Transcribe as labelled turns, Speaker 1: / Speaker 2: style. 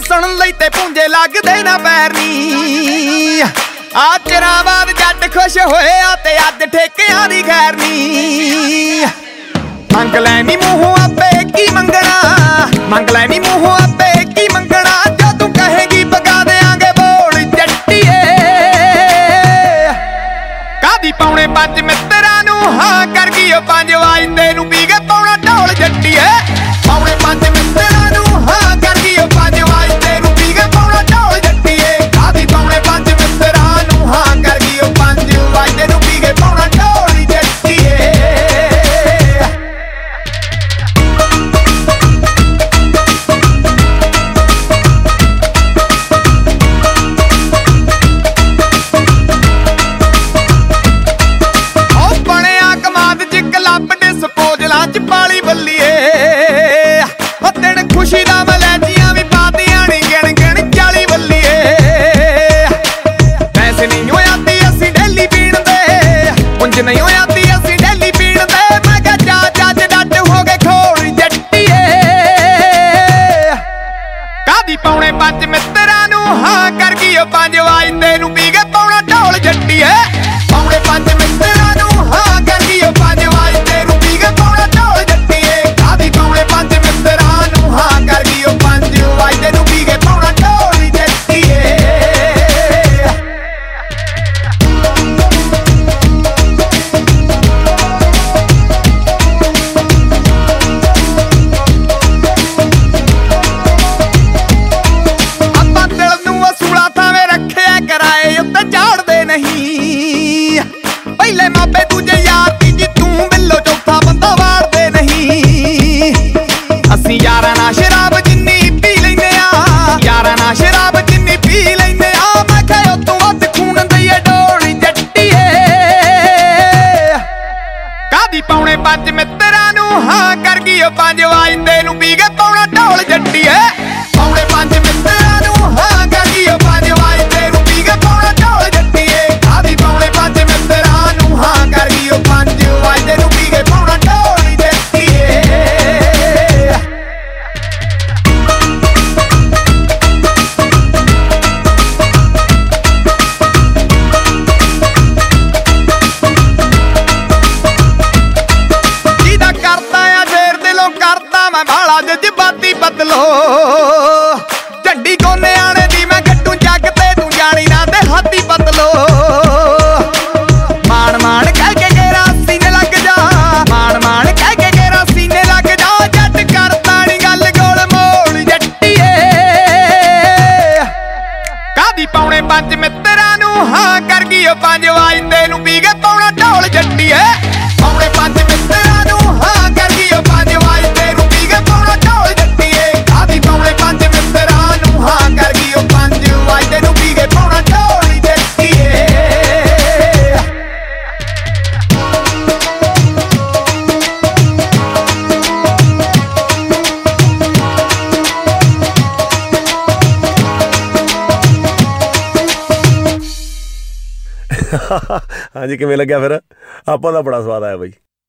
Speaker 1: ਸੁਣਨ ਲਈ ਤੇ ਪੁੰਜੇ ਲੱਗਦੇ ਨਾ ਪੈਰ ਆ ਚਿਰਾਂ ਜੱਟ ਖੁਸ਼ ਹੋਇਆ ਤੇ ਅੱਜ ਠੇਕਿਆਂ ਦੀ ਖੈਰ ਮੰਗ ਲੈ ਨੀ ਮੂੰਹੋਂ ਆਪੇ ਕੀ ਮੰਗਣਾ, ਮੰਗ ਲੈ ਨੀ ਮੂੰਹੋਂ ਆਪੇ ਕੀ ਮੰਗਣਾ, ਜੋ ਤੂੰ ਕਹੇਗੀ ਪਕਾ ਦੇਾਂਗੇ ਬੋਲ ਜੱਟੀਏ। ਕਾਦੀ ਪਾਉਣੇ ਪੰਜ ਮਿੱਤਰਾਂ ਨੂੰ ਹਾਂ ਕਰ ਗਈ ਉਹ ਪੰਜ ਦੇ ਉਂਝ ਨਹੀਂ ਹੋਇਆਤੀ ਅਸੀਂ ਡੇਲੀ ਪੀਣ ਦੇ ਮੈਂ ਕਿਹਾ ਜਾ ਜੱਜ ਡੱਟ ਹੋ ਗਏ ਖੋਲ ਜੱਟੀਏ। ਕਾਦੀ ਪੌਣੇ ਪੰਜ ਮਿੱਤਰਾਂ ਨੂੰ ਹਾਂ ਕਰ ਗਈ ਉਹ ਪੰਜ ਵਾਜਦੇ ਨੂੰ ਪੀ ਕੇ ਪੌਣਾ ਢੋਲ ਜੱਟੀਏ। ਪਾਉਣੇ ਪੰਜ ਯਾਰਾਂ ਨਾਲ ਸ਼ਰਾਬ ਜਿੰਨੀ ਪੀ ਲੈਨੇ ਆ। ਯਾਰਾਂ ਨਾਲ ਸ਼ਰਾਬ ਕਰਦਾ ਮੈਂ ਬਾਲਾ ਜਜ਼ਬਾਤੀ ਬਦਲੋ। ਝੰਡੀ ਕੋਨੇ ਆਣੇ ਦੀ ਮੈਂ ਗੱਟੂ ਜੱਗ ਤੇ ਤੂੰ ਜਾਣੀ ਨਾ ਤੇ ਹਾਥੀ ਬਦਲੋ। ਮਾਣ ਮਾਣ ਕਹਿ ਕੇ ਗੇਰਾ ਸੀਨੇ ਲੱਗ ਜਾ। ਮਾਣ ਮਾਣ ਕਹਿ ਕੇ ਗੇਰਾ ਸੀਨੇ ਲੱਗ ਜਾ। ਜੱਟ ਕਰਦਾ ਨੀ ਗੱਲ ਗੋਲ ਮੋੜ ਜੱਟੀਏ। ਕਾਦੀ ਪੌਣੇ ਪੰਜ ਮਿੱਤਰਾਂ ਨੂੰ? ਹਾਂ, ਕਰ ਗਈ ਉਹ ਪੰਜ ਵਾਜਦੇ ਨੂੰ। ਪੀ ਪਾਉਣਾ ਪੌਣਾ ਢੋਲ ਜੱਟੀਏ। ਪਾਉਣੇ ਪੰਜ ਮਿੱਤਰਾਂ
Speaker 2: ਹਾਂਜੀ ਕਿਵੇਂ ਲੱਗਿਆ ਫਿਰ? ਆਪਾਂ ਦਾ ਬੜਾ ਸਵਾਦ ਆਇਆ ਬਾਈ।